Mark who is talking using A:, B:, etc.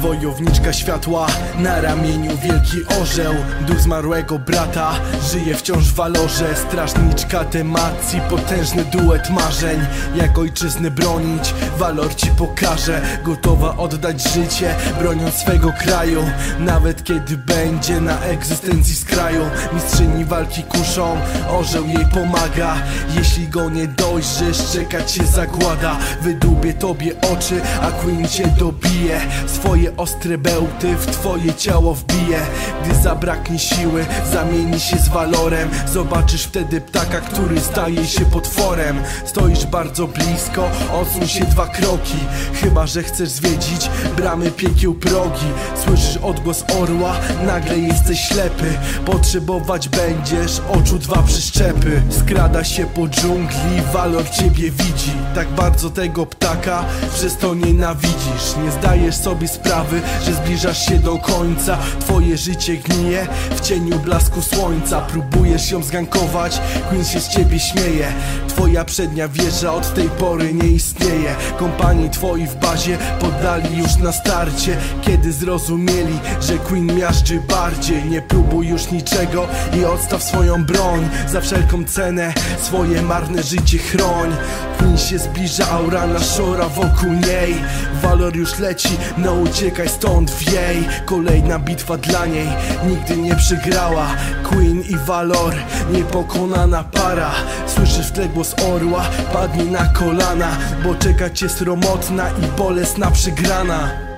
A: Wojowniczka światła, na ramieniu wielki orzeł Duch zmarłego brata, żyje wciąż w walorze Strażniczka temacji, potężny duet marzeń Jak ojczyzny bronić, walor ci pokaże Gotowa oddać życie, broniąc swego kraju Nawet kiedy będzie na egzystencji z kraju. Mistrzyni walki kuszą, orzeł jej pomaga Jeśli go nie dojrzysz, czekać się zagłada. Wydubie tobie oczy, a Queen cię dobije Swoje ostre bełty w twoje ciało wbije. Gdy zabraknie siły, zamieni się z walorem. Zobaczysz wtedy ptaka, który staje się potworem. Stoisz bardzo blisko, odsuń się dwa kroki. Chyba, że chcesz zwiedzić bramy piekieł progi. Słyszysz odgłos orła, nagle jesteś ślepy. Potrzebować będziesz oczu dwa przyszczepy Skrada się po dżungli, walor ciebie widzi. Tak bardzo tego ptaka, przez to nienawidzisz. Nie zdajesz sobie sprawy, że zbliżasz się do końca. Twoje życie gnije w cieniu blasku słońca. Próbujesz ją zgankować, Queen się z ciebie śmieje. Twoja przednia wieża od tej pory nie istnieje. Kompanii twoi w bazie poddali już na starcie. Kiedy zrozumieli, że Queen miażdży bardziej Nie próbuj już niczego i odstaw swoją broń. Za wszelką cenę swoje marne życie chroń Queen się zbliża, aura naszora wokół niej. Walor już leci, no uciekaj stąd wiej. Kolejna bitwa dla niej, nigdy nie przegrała. Queen i Valor, niepokonana para. Słyszysz w tle głos orła, padnij na kolana Bo czeka cię sromotna i bolesna przegrana